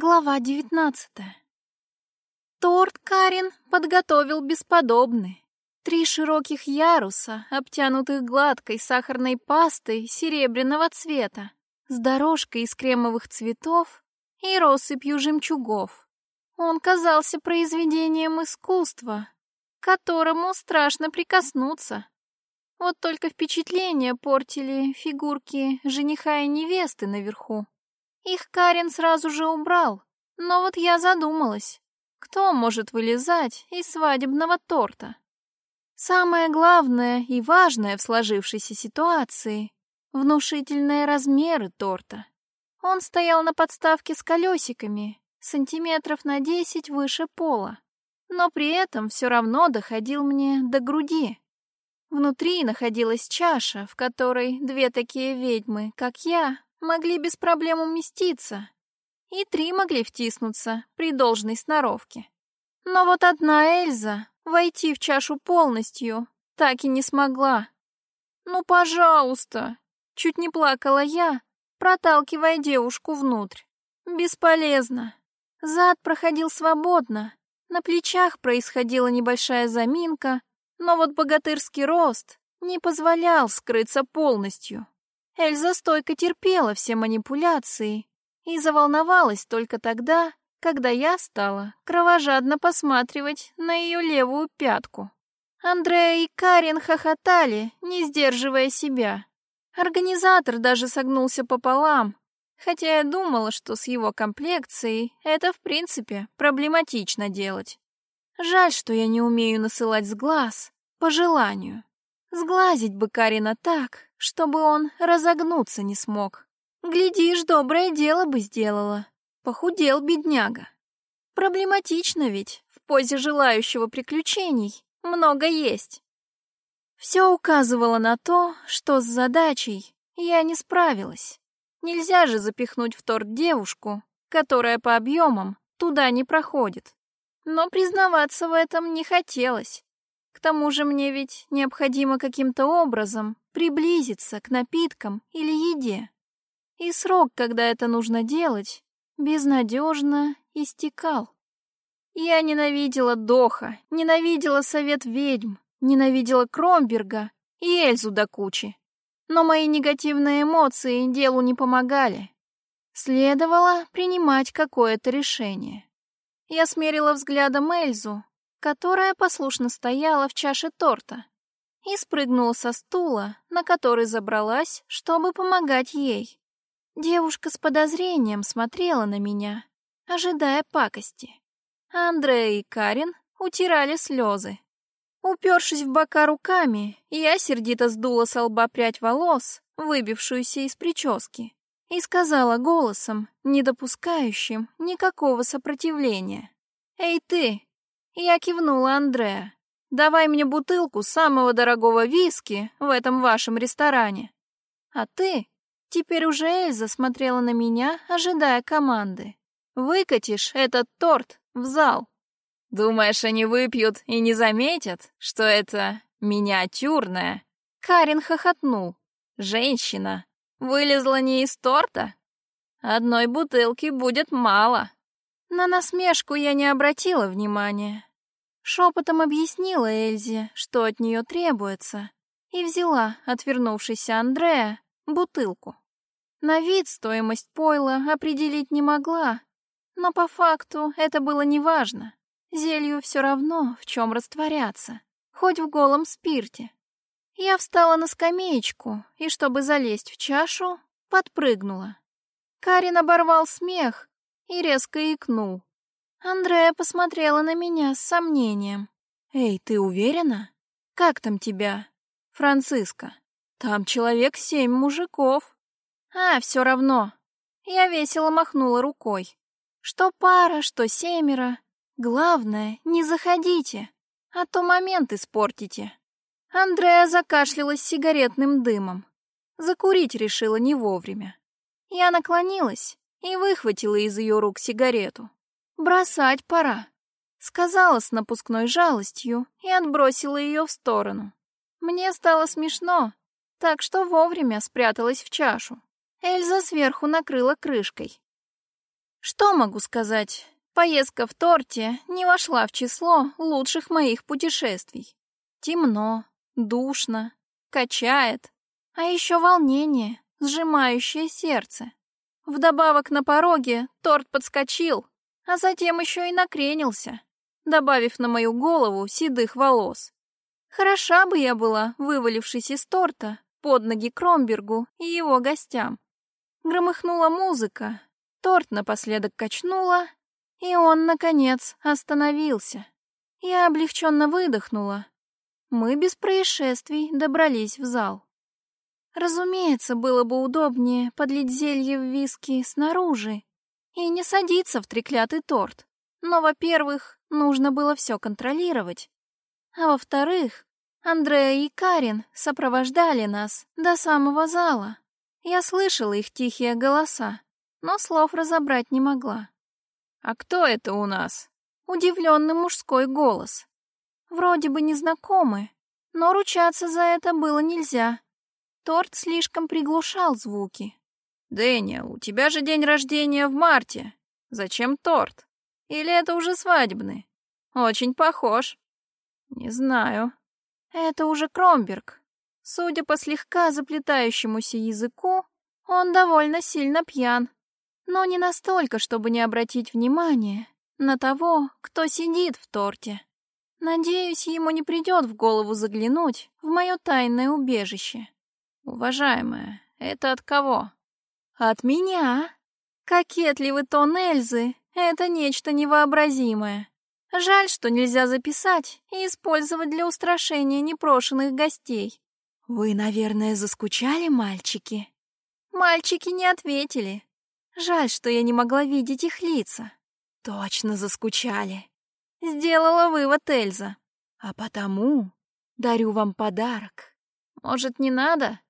Глава девятнадцатая. Торт Карин подготовил бесподобный. Три широких яруса, обтянутых гладкой сахарной пастой серебряного цвета, с дорожкой из кремовых цветов и россыпью жемчугов. Он казался произведением искусства, к которому страшно прикоснуться. Вот только впечатление портили фигурки жениха и невесты наверху. Их Карин сразу же убрал, но вот я задумалась, кто может вылезать из свадебного торта? Самое главное и важное в сложившейся ситуации — внушительные размеры торта. Он стоял на подставке с колесиками, сантиметров на десять выше пола, но при этом все равно доходил мне до груди. Внутри находилась чаша, в которой две такие ведьмы, как я, могли без проблем уместиться, и три могли втиснуться при должной сноровке. Но вот одна Эльза войти в чашу полностью так и не смогла. «Ну, пожалуйста!» — чуть не плакала я, проталкивая девушку внутрь. «Бесполезно!» Зад проходил свободно, на плечах происходила небольшая заминка, но вот богатырский рост не позволял скрыться полностью. Эльза стойко терпела все манипуляции и заволновалась только тогда, когда я стала кровожадно посматривать на ее левую пятку. Андрея и Карин хохотали, не сдерживая себя. Организатор даже согнулся пополам, хотя я думала, что с его комплекцией это, в принципе, проблематично делать. Жаль, что я не умею насылать с глаз по желанию. Сглазить бы Карина так, чтобы он разогнуться не смог. Глядишь, доброе дело бы сделала. Похудел бедняга. Проблематично ведь, в позе желающего приключений много есть. Все указывало на то, что с задачей я не справилась. Нельзя же запихнуть в торт девушку, которая по объемам туда не проходит. Но признаваться в этом не хотелось. К тому же мне ведь необходимо каким-то образом приблизиться к напиткам или еде. И срок, когда это нужно делать, безнадежно истекал. Я ненавидела Доха, ненавидела совет ведьм, ненавидела Кромберга и Эльзу до кучи. Но мои негативные эмоции делу не помогали. Следовало принимать какое-то решение. Я смерила взглядом Эльзу, которая послушно стояла в чаше торта, и спрыгнула со стула, на который забралась, чтобы помогать ей. Девушка с подозрением смотрела на меня, ожидая пакости. Андрея и Карин утирали слезы. Упершись в бока руками, я сердито сдула с лба прядь волос, выбившуюся из прически, и сказала голосом, не допускающим никакого сопротивления. «Эй ты, я кивнула Андреа. «Давай мне бутылку самого дорогого виски в этом вашем ресторане». «А ты?» Теперь уже Эльза смотрела на меня, ожидая команды. «Выкатишь этот торт в зал». «Думаешь, они выпьют и не заметят, что это миниатюрная?» Карин хохотнул. «Женщина вылезла не из торта? Одной бутылки будет мало». На насмешку я не обратила внимания. Шепотом объяснила Эльзе, что от нее требуется, и взяла, отвернувшийся Андрея, бутылку. На вид стоимость пойла определить не могла, но по факту это было неважно. Зелью все равно, в чем растворяться, хоть в голом спирте. Я встала на скамеечку и, чтобы залезть в чашу, подпрыгнула. Карин оборвал смех и резко икнул. Андрея посмотрела на меня с сомнением. «Эй, ты уверена? Как там тебя?» «Франциска. Там человек семь мужиков». «А, все равно». Я весело махнула рукой. «Что пара, что семеро. Главное, не заходите, а то момент испортите». Андрея закашлялась сигаретным дымом. Закурить решила не вовремя. Я наклонилась и выхватила из ее рук сигарету. «Бросать пора», — сказала с напускной жалостью и отбросила ее в сторону. Мне стало смешно, так что вовремя спряталась в чашу. Эльза сверху накрыла крышкой. Что могу сказать? Поездка в торте не вошла в число лучших моих путешествий. Темно, душно, качает, а еще волнение, сжимающее сердце. Вдобавок на пороге торт подскочил, а затем еще и накренился, добавив на мою голову седых волос. Хороша бы я была, вывалившись из торта, под ноги Кромбергу и его гостям. Громыхнула музыка, торт напоследок качнула, и он, наконец, остановился. Я облегченно выдохнула. Мы без происшествий добрались в зал. Разумеется, было бы удобнее подлить зелье в виски снаружи и не садиться в треклятый торт. Но, во-первых, нужно было все контролировать. А во-вторых, Андрея и Карин сопровождали нас до самого зала. Я слышала их тихие голоса, но слов разобрать не могла. «А кто это у нас?» Удивленный мужской голос. Вроде бы незнакомый, но ручаться за это было нельзя. Торт слишком приглушал звуки. «Дэниел, у тебя же день рождения в марте. Зачем торт? Или это уже свадебный? Очень похож». «Не знаю». Это уже Кромберг. Судя по слегка заплетающемуся языку, он довольно сильно пьян но не настолько, чтобы не обратить внимания на того, кто сидит в торте. Надеюсь, ему не придет в голову заглянуть в мое тайное убежище. Уважаемая, это от кого? От меня. Кокетливый тон Эльзы — это нечто невообразимое. Жаль, что нельзя записать и использовать для устрашения непрошенных гостей. Вы, наверное, заскучали, мальчики? Мальчики не ответили. Жаль, что я не могла видеть их лица. Точно заскучали. Сделала вывод Эльза. А потому дарю вам подарок. Может, не надо?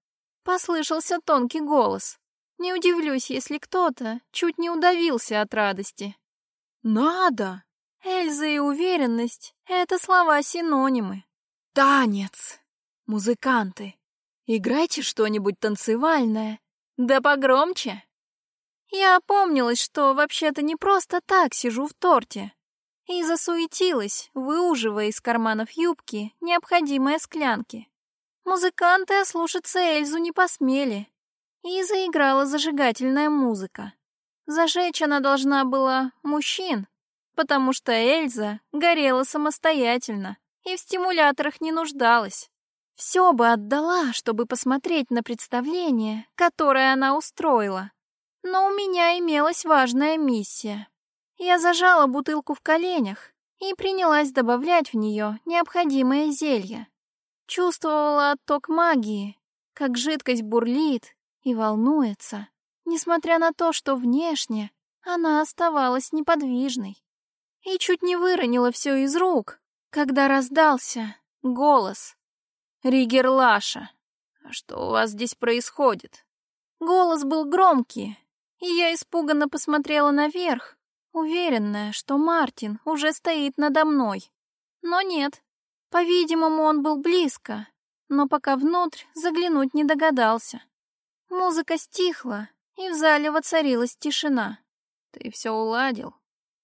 Послышался тонкий голос. Не удивлюсь, если кто-то чуть не удавился от радости. Надо! Эльза и уверенность — это слова-синонимы. Танец! Музыканты, играйте что-нибудь танцевальное. Да погромче! Я опомнилась, что вообще-то не просто так сижу в торте. И засуетилась, выуживая из карманов юбки необходимые склянки. Музыканты ослушаться Эльзу не посмели. И заиграла зажигательная музыка. Зажечь она должна была мужчин, потому что Эльза горела самостоятельно и в стимуляторах не нуждалась. Все бы отдала, чтобы посмотреть на представление, которое она устроила. Но у меня имелась важная миссия. Я зажала бутылку в коленях и принялась добавлять в нее необходимое зелье. Чувствовала отток магии, как жидкость бурлит и волнуется, несмотря на то, что внешне она оставалась неподвижной. И чуть не выронила все из рук, когда раздался голос. «Ригер Лаша, что у вас здесь происходит?» Голос был громкий, и я испуганно посмотрела наверх, уверенная, что Мартин уже стоит надо мной. Но нет, по-видимому, он был близко, но пока внутрь заглянуть не догадался. Музыка стихла, и в зале воцарилась тишина. «Ты все уладил?»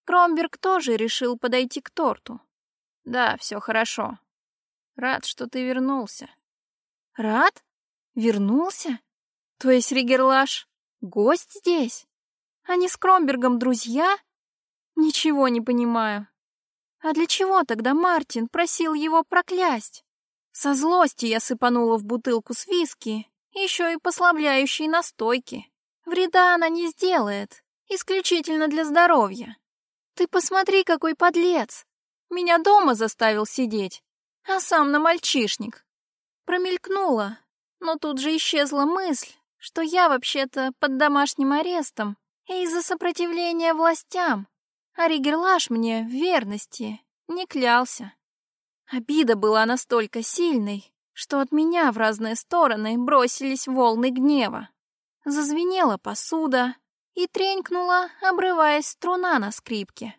Кромберг тоже решил подойти к торту. «Да, все хорошо. Рад, что ты вернулся». «Рад? Вернулся? То есть Ригерлаш Гость здесь? Они с Кромбергом друзья? Ничего не понимаю. А для чего тогда Мартин просил его проклясть? Со злости я сыпанула в бутылку с виски, еще и послабляющей настойки. Вреда она не сделает, исключительно для здоровья. Ты посмотри, какой подлец! Меня дома заставил сидеть, а сам на мальчишник. Промелькнула, но тут же исчезла мысль, что я вообще-то под домашним арестом из-за сопротивления властям, а Ригерлаш мне в верности не клялся. Обида была настолько сильной, что от меня в разные стороны бросились волны гнева. Зазвенела посуда и тренькнула, обрываясь струна на скрипке.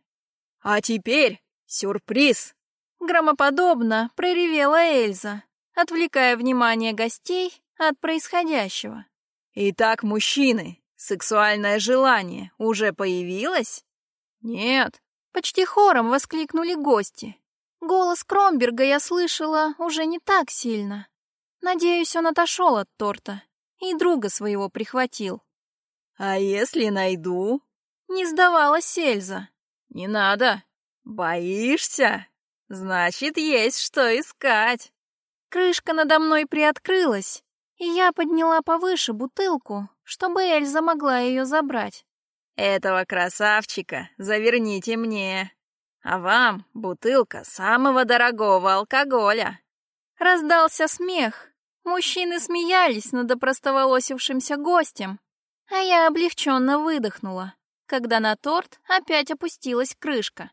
«А теперь сюрприз!» Громоподобно проревела Эльза, отвлекая внимание гостей от происходящего. Итак, мужчины, Сексуальное желание уже появилось? Нет. Почти хором воскликнули гости. Голос Кромберга я слышала уже не так сильно. Надеюсь, он отошел от торта и друга своего прихватил. «А если найду?» Не сдавалась Эльза. «Не надо. Боишься? Значит, есть что искать». Крышка надо мной приоткрылась, и я подняла повыше бутылку, чтобы Эльза могла ее забрать. «Этого красавчика заверните мне, а вам бутылка самого дорогого алкоголя». Раздался смех. Мужчины смеялись над опростоволосившимся гостем, а я облегченно выдохнула, когда на торт опять опустилась крышка.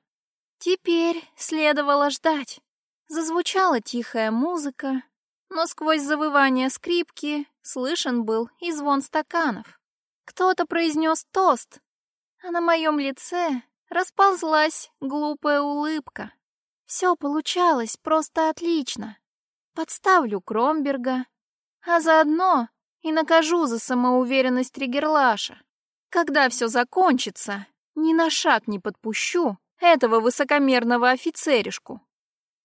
Теперь следовало ждать. Зазвучала тихая музыка, но сквозь завывание скрипки слышен был и звон стаканов. Кто-то произнес тост, а на моем лице расползлась глупая улыбка. Все получалось просто отлично. Подставлю Кромберга, а заодно и накажу за самоуверенность Тригерлаша. Когда все закончится, ни на шаг не подпущу этого высокомерного офицеришку.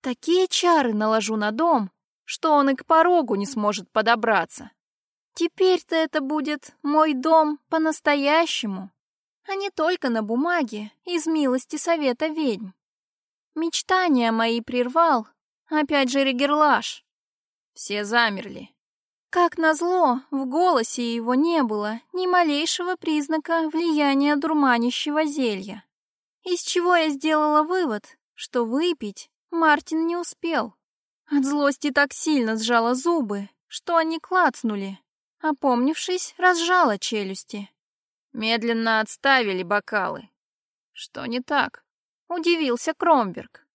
Такие чары наложу на дом, что он и к порогу не сможет подобраться. Теперь-то это будет мой дом по-настоящему, а не только на бумаге из милости совета ведьм. Мечтания мои прервал, опять же Ригерлаш. Все замерли. Как назло, в голосе его не было ни малейшего признака влияния дурманящего зелья. Из чего я сделала вывод, что выпить Мартин не успел. От злости так сильно сжала зубы, что они клацнули. Опомнившись, разжала челюсти. Медленно отставили бокалы. Что не так? Удивился Кромберг.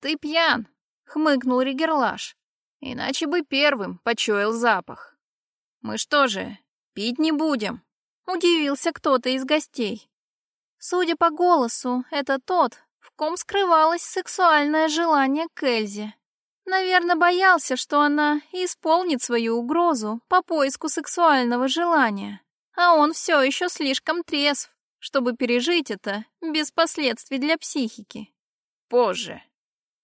Ты пьян, хмыкнул Ригерлаш. Иначе бы первым почуял запах. Мы что же, пить не будем? Удивился кто-то из гостей. Судя по голосу, это тот, в ком скрывалось сексуальное желание к. Наверное, боялся, что она исполнит свою угрозу по поиску сексуального желания. А он все еще слишком трезв, чтобы пережить это без последствий для психики. Позже.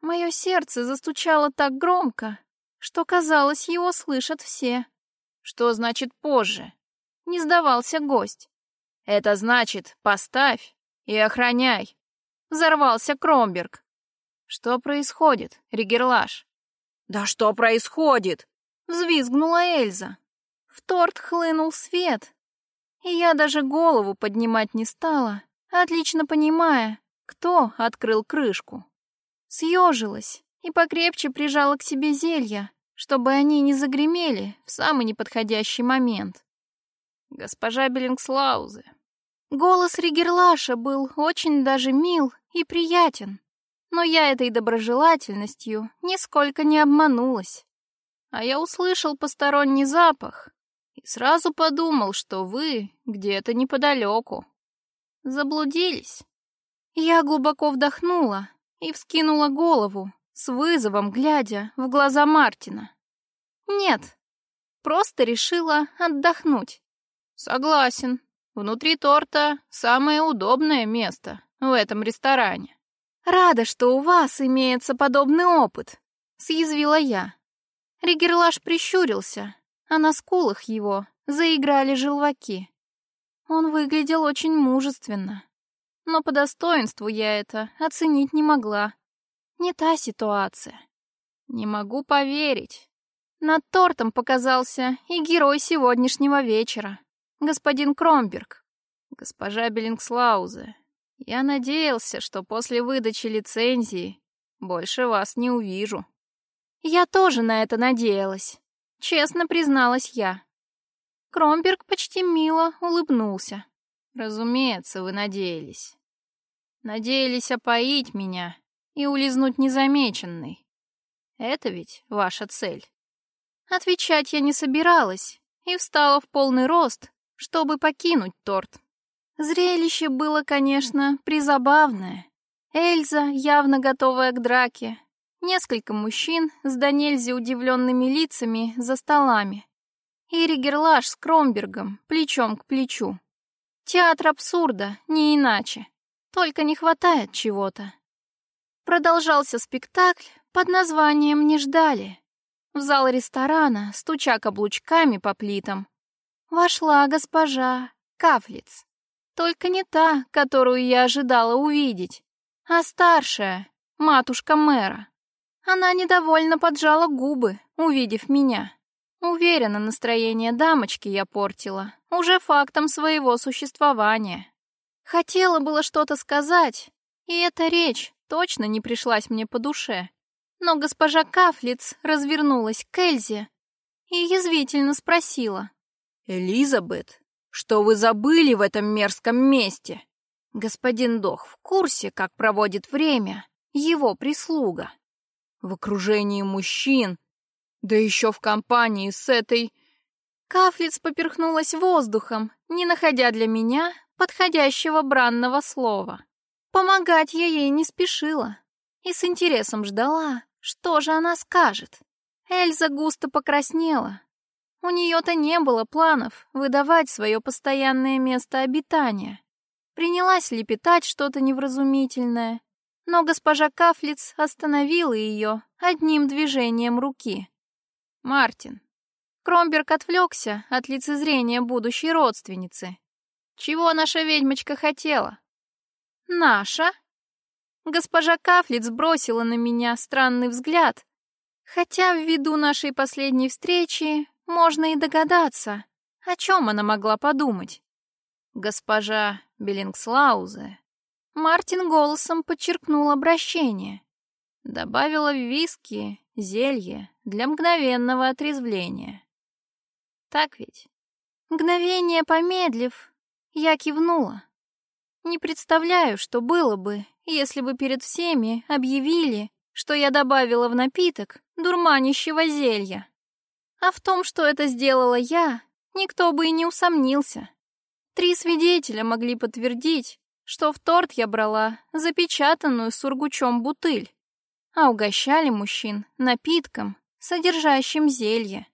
Мое сердце застучало так громко, что, казалось, его слышат все. Что значит позже? Не сдавался гость. Это значит «поставь и охраняй». Взорвался Кромберг. Что происходит, Ригерлаш? «Да что происходит?» — взвизгнула Эльза. В торт хлынул свет, и я даже голову поднимать не стала, отлично понимая, кто открыл крышку. Съежилась и покрепче прижала к себе зелья, чтобы они не загремели в самый неподходящий момент. «Госпожа Беллингслаузе». Голос Ригерлаша был очень даже мил и приятен но я этой доброжелательностью нисколько не обманулась. А я услышал посторонний запах и сразу подумал, что вы где-то неподалеку. Заблудились. Я глубоко вдохнула и вскинула голову, с вызовом глядя в глаза Мартина. Нет, просто решила отдохнуть. Согласен, внутри торта самое удобное место в этом ресторане. «Рада, что у вас имеется подобный опыт», — съязвила я. Ригерлаш прищурился, а на скулах его заиграли желваки. Он выглядел очень мужественно, но по достоинству я это оценить не могла. Не та ситуация. Не могу поверить. Над тортом показался и герой сегодняшнего вечера, господин Кромберг. Госпожа Беллингслаузе, я надеялся, что после выдачи лицензии больше вас не увижу. Я тоже на это надеялась, честно призналась я. Кромберг почти мило улыбнулся. Разумеется, вы надеялись. Надеялись опоить меня и улизнуть незамеченной. Это ведь ваша цель. Отвечать я не собиралась и встала в полный рост, чтобы покинуть торт. Зрелище было, конечно, призабавное. Эльза, явно готовая к драке. Несколько мужчин с до удивленными лицами за столами. И Ригерлаш с Кромбергом плечом к плечу. Театр абсурда, не иначе. Только не хватает чего-то. Продолжался спектакль под названием «Не ждали». В зал ресторана, стуча каблучками по плитам, вошла госпожа Кафлиц. Только не та, которую я ожидала увидеть, а старшая, матушка мэра. Она недовольно поджала губы, увидев меня. Уверена, настроение дамочки я портила, уже фактом своего существования. Хотела было что-то сказать, и эта речь точно не пришлась мне по душе. Но госпожа Кафлиц развернулась к Эльзе и язвительно спросила. «Элизабет, что вы забыли в этом мерзком месте? Господин Дох в курсе, как проводит время его прислуга. В окружении мужчин, да еще в компании с этой... Кафлиц поперхнулась воздухом, не находя для меня подходящего бранного слова. Помогать я ей не спешила и с интересом ждала, что же она скажет. Эльза густо покраснела, у нее-то не было планов выдавать свое постоянное место обитания. Принялась лепетать что-то невразумительное, но госпожа Кафлиц остановила ее одним движением руки. «Мартин». Кромберг отвлекся от лицезрения будущей родственницы. «Чего наша ведьмочка хотела?» «Наша?» Госпожа Кафлиц бросила на меня странный взгляд, хотя ввиду нашей последней встречи можно и догадаться, о чем она могла подумать. Госпожа Беллингслаузе. Мартин голосом подчеркнул обращение. Добавила в виски зелье для мгновенного отрезвления. Так ведь? Мгновение помедлив, я кивнула. Не представляю, что было бы, если бы перед всеми объявили, что я добавила в напиток дурманящего зелья. А в том, что это сделала я, никто бы и не усомнился. Три свидетеля могли подтвердить, что в торт я брала запечатанную сургучом бутыль, а угощали мужчин напитком, содержащим зелье.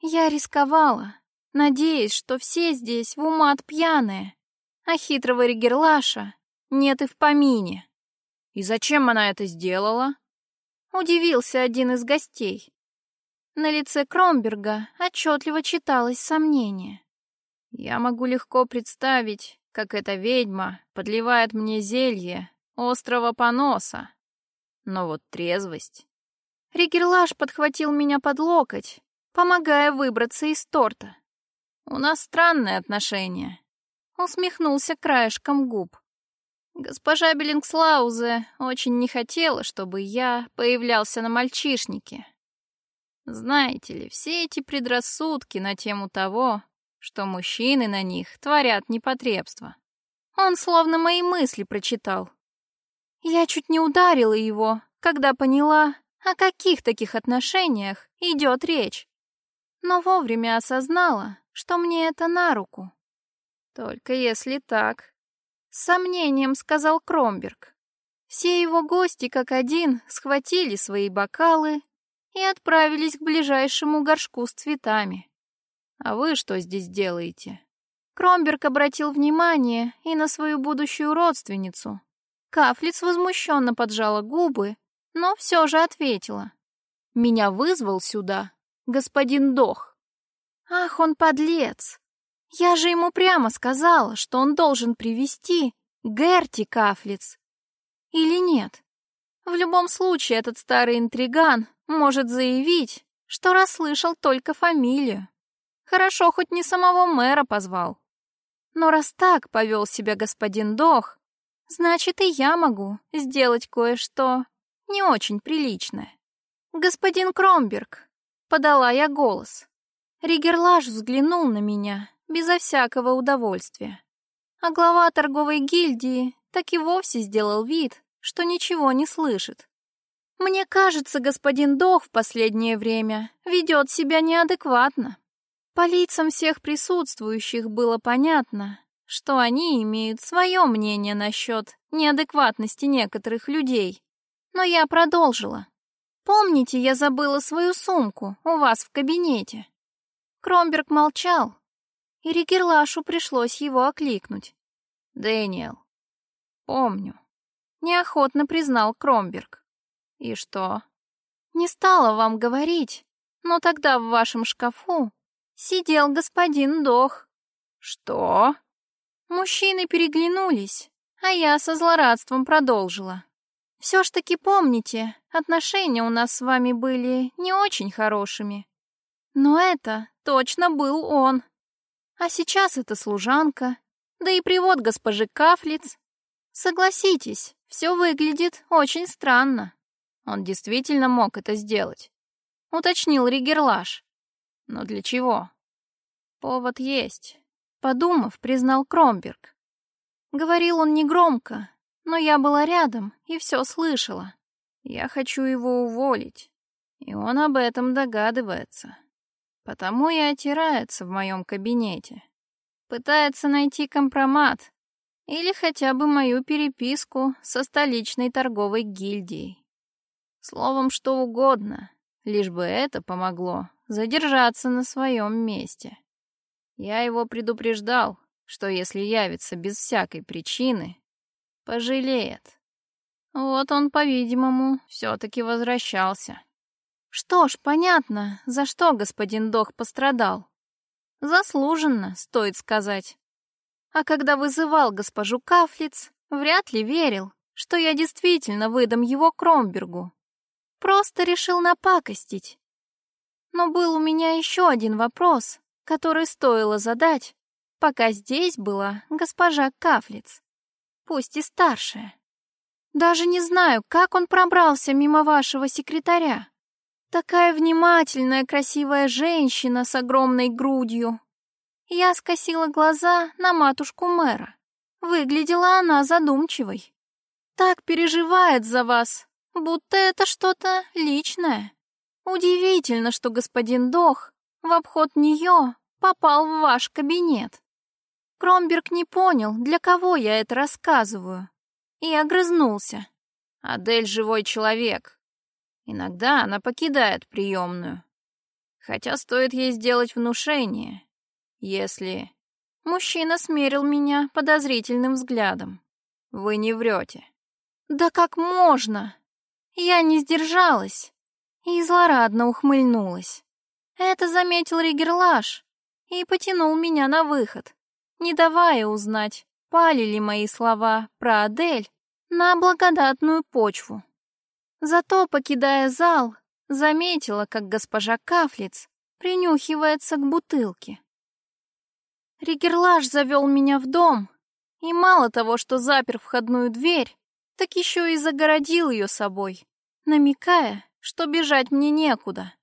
Я рисковала, надеясь, что все здесь в умат пьяные, а хитрого ригерлаша нет и в помине. «И зачем она это сделала?» Удивился один из гостей. На лице Кромберга отчетливо читалось сомнение. «Я могу легко представить, как эта ведьма подливает мне зелье острого поноса. Но вот трезвость...» Ригерлаш подхватил меня под локоть, помогая выбраться из торта. «У нас странные отношения», — усмехнулся краешком губ. Госпожа Беллингслаузе очень не хотела, чтобы я появлялся на мальчишнике. Знаете ли, все эти предрассудки на тему того, что мужчины на них творят непотребство. Он словно мои мысли прочитал. Я чуть не ударила его, когда поняла, о каких таких отношениях идет речь. Но вовремя осознала, что мне это на руку. Только если так, с сомнением сказал Кромберг. Все его гости как один схватили свои бокалы и отправились к ближайшему горшку с цветами. «А вы что здесь делаете?» Кромберг обратил внимание и на свою будущую родственницу. Кафлиц возмущенно поджала губы, но все же ответила. «Меня вызвал сюда господин Дох». «Ах, он подлец! Я же ему прямо сказала, что он должен привести Герти Кафлиц. Или нет? В любом случае, этот старый интриган может заявить, что расслышал только фамилию. Хорошо, хоть не самого мэра позвал. Но раз так повел себя господин Дох, значит и я могу сделать кое-что не очень приличное. «Господин Кромберг», — подала я голос. Ригерлаш взглянул на меня безо всякого удовольствия. А глава торговой гильдии так и вовсе сделал вид, что ничего не слышит. Мне кажется, господин Дох в последнее время ведет себя неадекватно. По лицам всех присутствующих было понятно, что они имеют свое мнение насчет неадекватности некоторых людей. Но я продолжила. Помните, я забыла свою сумку у вас в кабинете? Кромберг молчал. и Ригерлашу пришлось его окликнуть. «Дэниел, помню», — неохотно признал Кромберг. «И что?» «Не стала вам говорить, но тогда в вашем шкафу сидел господин Дох». «Что?» Мужчины переглянулись, а я со злорадством продолжила. Все ж таки помните, отношения у нас с вами были не очень хорошими. Но это точно был он. А сейчас это служанка, да и привод госпожи Кафлиц. Согласитесь, все выглядит очень странно. Он действительно мог это сделать, уточнил Ригерлаш. Но для чего? Повод есть, подумав, признал Кромберг. Говорил он негромко, но я была рядом и все слышала. Я хочу его уволить, и он об этом догадывается. Потому и отирается в моем кабинете. Пытается найти компромат или хотя бы мою переписку со столичной торговой гильдией. Словом, что угодно, лишь бы это помогло задержаться на своем месте. Я его предупреждал, что если явится без всякой причины, Пожалеет. Вот он, по-видимому, все-таки возвращался. Что ж, понятно, за что господин Дох пострадал. Заслуженно, стоит сказать. А когда вызывал госпожу Кафлиц, вряд ли верил, что я действительно выдам его Кромбергу. Просто решил напакостить. Но был у меня еще один вопрос, который стоило задать, пока здесь была госпожа Кафлиц пусть и старшая. Даже не знаю, как он пробрался мимо вашего секретаря. Такая внимательная, красивая женщина с огромной грудью. Я скосила глаза на матушку мэра. Выглядела она задумчивой. Так переживает за вас, будто это что-то личное. Удивительно, что господин Дох в обход нее попал в ваш кабинет. Кромберг не понял, для кого я это рассказываю, и огрызнулся. Адель живой человек. Иногда она покидает приемную. Хотя стоит ей сделать внушение, если... Мужчина смерил меня подозрительным взглядом. Вы не врете. Да как можно? Я не сдержалась и злорадно ухмыльнулась. Это заметил Ригерлаш и потянул меня на выход не давая узнать, пали ли мои слова про Адель на благодатную почву. Зато, покидая зал, заметила, как госпожа Кафлиц принюхивается к бутылке. Ригерлаш завел меня в дом, и мало того, что запер входную дверь, так еще и загородил ее собой, намекая, что бежать мне некуда.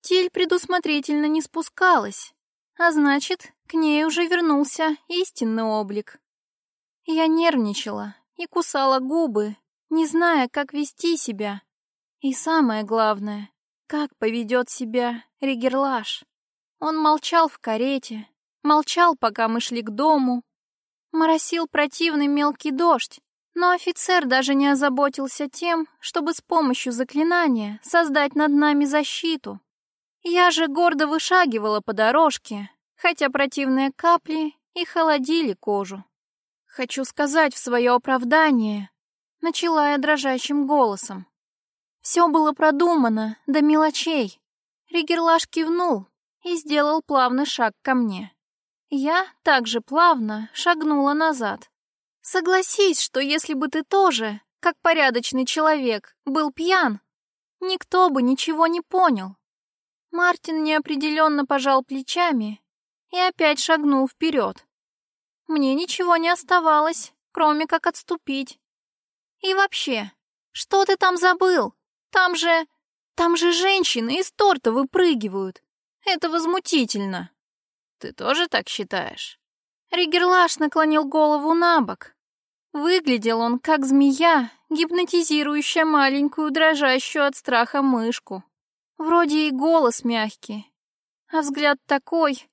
Тиль предусмотрительно не спускалась, а значит, к ней уже вернулся истинный облик. Я нервничала и кусала губы, не зная, как вести себя. И самое главное, как поведет себя Ригерлаш. Он молчал в карете, молчал, пока мы шли к дому. Моросил противный мелкий дождь, но офицер даже не озаботился тем, чтобы с помощью заклинания создать над нами защиту. Я же гордо вышагивала по дорожке, хотя противные капли и холодили кожу. Хочу сказать в свое оправдание, начала я дрожащим голосом. Все было продумано до мелочей. Ригерлаш кивнул и сделал плавный шаг ко мне. Я также плавно шагнула назад. Согласись, что если бы ты тоже, как порядочный человек, был пьян, никто бы ничего не понял. Мартин неопределенно пожал плечами и опять шагнул вперед. Мне ничего не оставалось, кроме как отступить. И вообще, что ты там забыл? Там же... Там же женщины из торта выпрыгивают. Это возмутительно. Ты тоже так считаешь? Ригерлаш наклонил голову на бок. Выглядел он как змея, гипнотизирующая маленькую, дрожащую от страха мышку. Вроде и голос мягкий, а взгляд такой,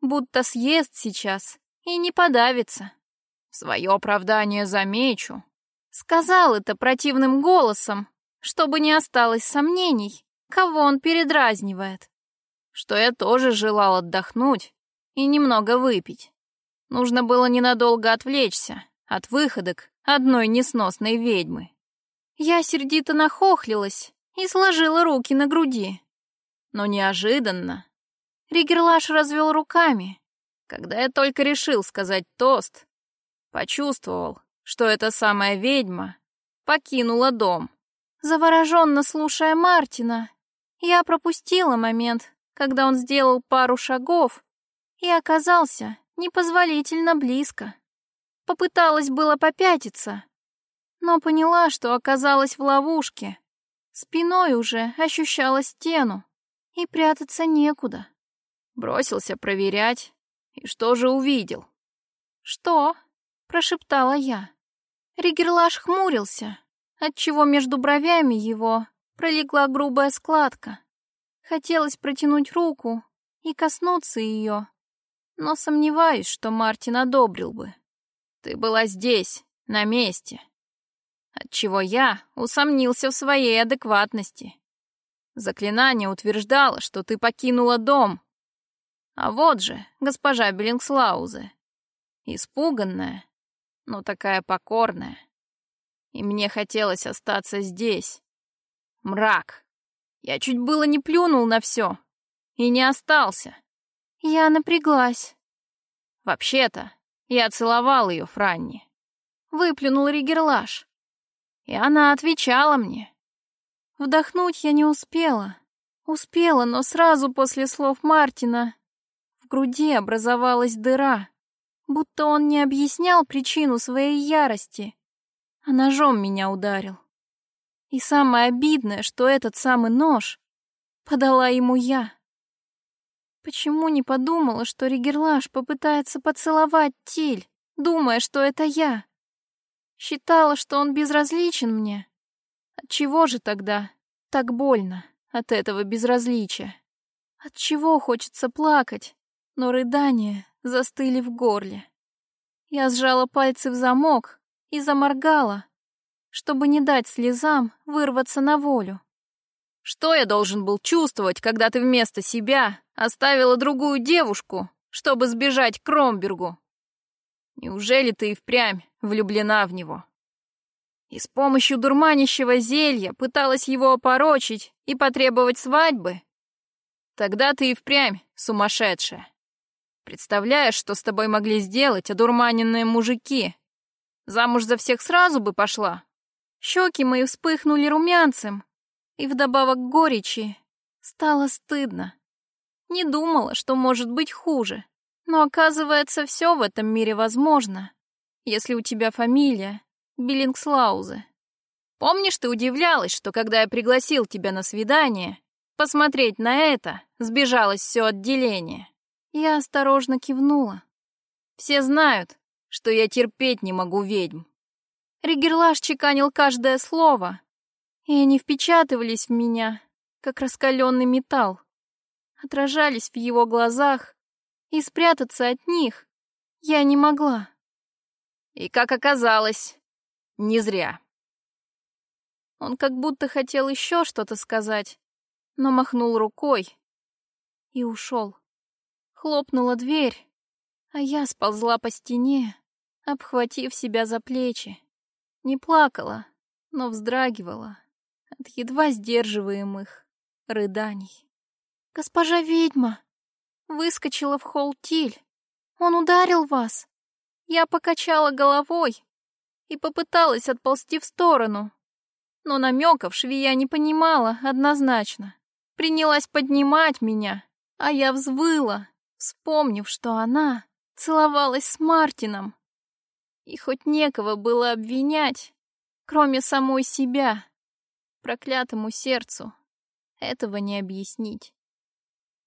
будто съест сейчас и не подавится. Свое оправдание замечу. Сказал это противным голосом, чтобы не осталось сомнений, кого он передразнивает. Что я тоже желал отдохнуть и немного выпить. Нужно было ненадолго отвлечься от выходок одной несносной ведьмы. Я сердито нахохлилась и сложила руки на груди. Но неожиданно Ригерлаш развел руками. Когда я только решил сказать тост, почувствовал, что эта самая ведьма покинула дом. Завороженно слушая Мартина, я пропустила момент, когда он сделал пару шагов и оказался непозволительно близко. Попыталась было попятиться, но поняла, что оказалась в ловушке. Спиной уже ощущала стену, и прятаться некуда. Бросился проверять, и что же увидел? «Что?» — прошептала я. Ригерлаш хмурился, отчего между бровями его пролегла грубая складка. Хотелось протянуть руку и коснуться ее, но сомневаюсь, что Мартин одобрил бы. Ты была здесь, на месте. Отчего я усомнился в своей адекватности. Заклинание утверждало, что ты покинула дом. А вот же госпожа Беллингслаузе. Испуганная, но такая покорная. И мне хотелось остаться здесь. Мрак. Я чуть было не плюнул на все. И не остался. Я напряглась. Вообще-то, я целовал ее, Франни. Выплюнул Ригерлаш. И она отвечала мне. Вдохнуть я не успела. Успела, но сразу после слов Мартина в груди образовалась дыра, будто он не объяснял причину своей ярости, а ножом меня ударил. И самое обидное, что этот самый нож подала ему я. Почему не подумала, что Ригерлаш попытается поцеловать Тиль, думая, что это я? Считала, что он безразличен мне. Отчего же тогда так больно от этого безразличия? Отчего хочется плакать, но рыдания застыли в горле. Я сжала пальцы в замок и заморгала, чтобы не дать слезам вырваться на волю. Что я должен был чувствовать, когда ты вместо себя оставила другую девушку, чтобы сбежать к Кромбергу? Неужели ты и впрямь влюблена в него? И с помощью дурманящего зелья пыталась его опорочить и потребовать свадьбы? Тогда ты и впрямь сумасшедшая. Представляешь, что с тобой могли сделать одурманенные мужики? Замуж за всех сразу бы пошла. Щеки мои вспыхнули румянцем, и вдобавок горечи стало стыдно. Не думала, что может быть хуже. Но оказывается, все в этом мире возможно, если у тебя фамилия Биллингслаузе. Помнишь, ты удивлялась, что когда я пригласил тебя на свидание, посмотреть на это сбежалось все отделение? Я осторожно кивнула. Все знают, что я терпеть не могу ведьм. Ригерлаш чеканил каждое слово, и они впечатывались в меня, как раскаленный металл, отражались в его глазах, и спрятаться от них я не могла. И, как оказалось, не зря. Он как будто хотел еще что-то сказать, но махнул рукой и ушел. Хлопнула дверь, а я сползла по стене, обхватив себя за плечи. Не плакала, но вздрагивала от едва сдерживаемых рыданий. «Госпожа ведьма!» Выскочила в холл Тиль. «Он ударил вас!» Я покачала головой и попыталась отползти в сторону, но намеков швея не понимала однозначно. Принялась поднимать меня, а я взвыла, вспомнив, что она целовалась с Мартином. И хоть некого было обвинять, кроме самой себя, проклятому сердцу, этого не объяснить.